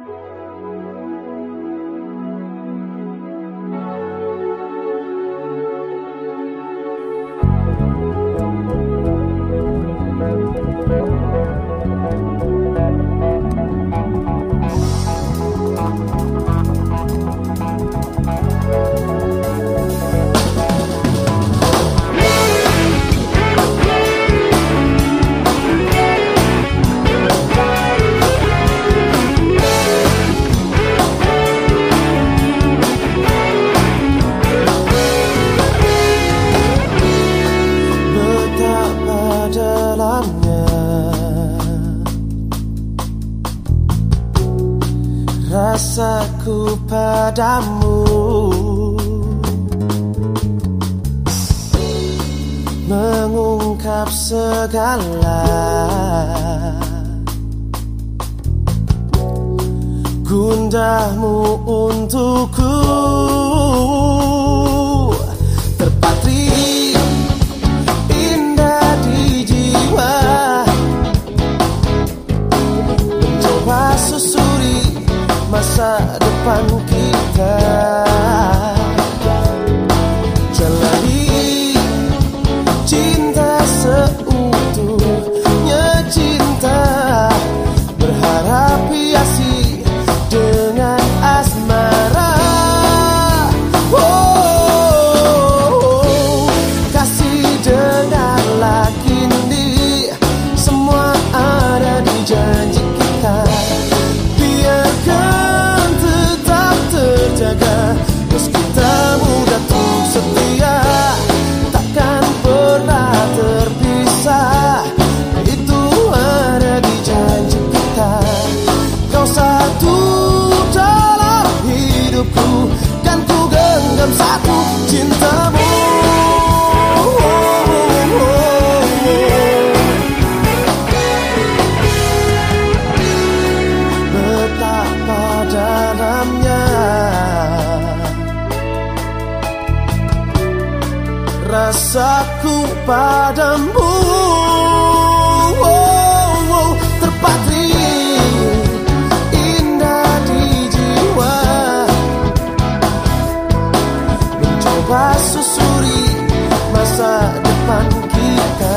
you rasaku padamu. Mengungkap segala Gundahmu untukku masa rasaku padamu. Oh, oh, terpatri indah di jiwa. Mencoba susuri masa depan kita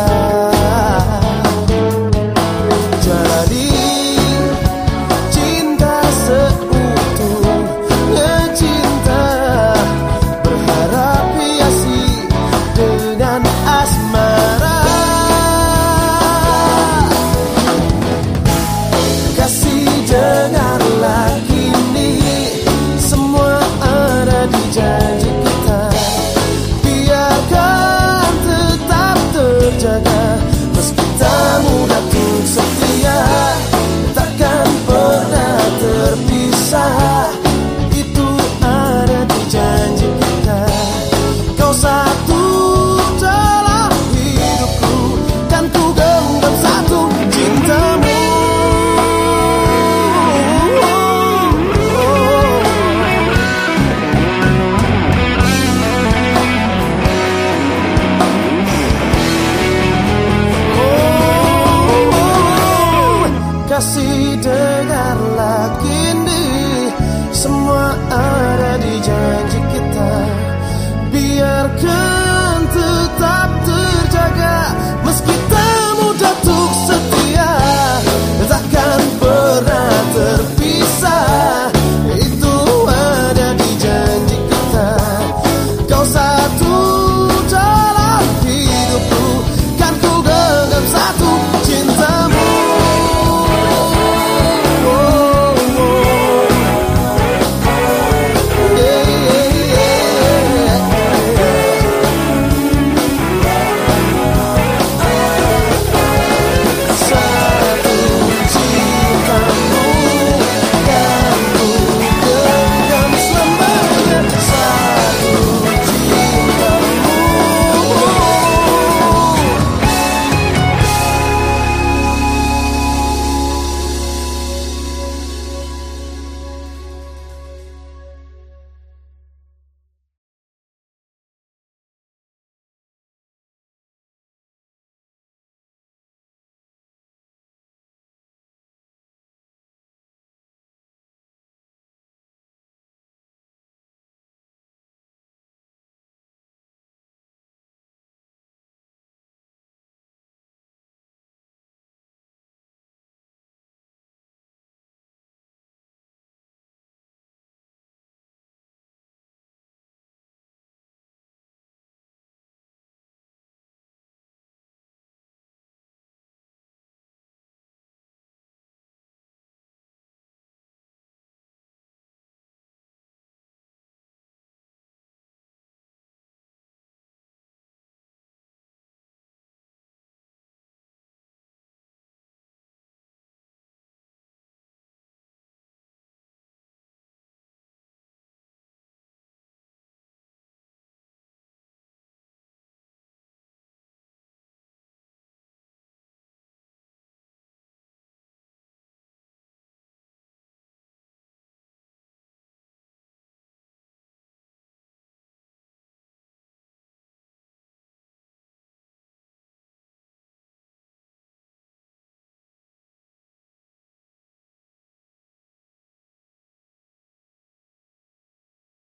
usar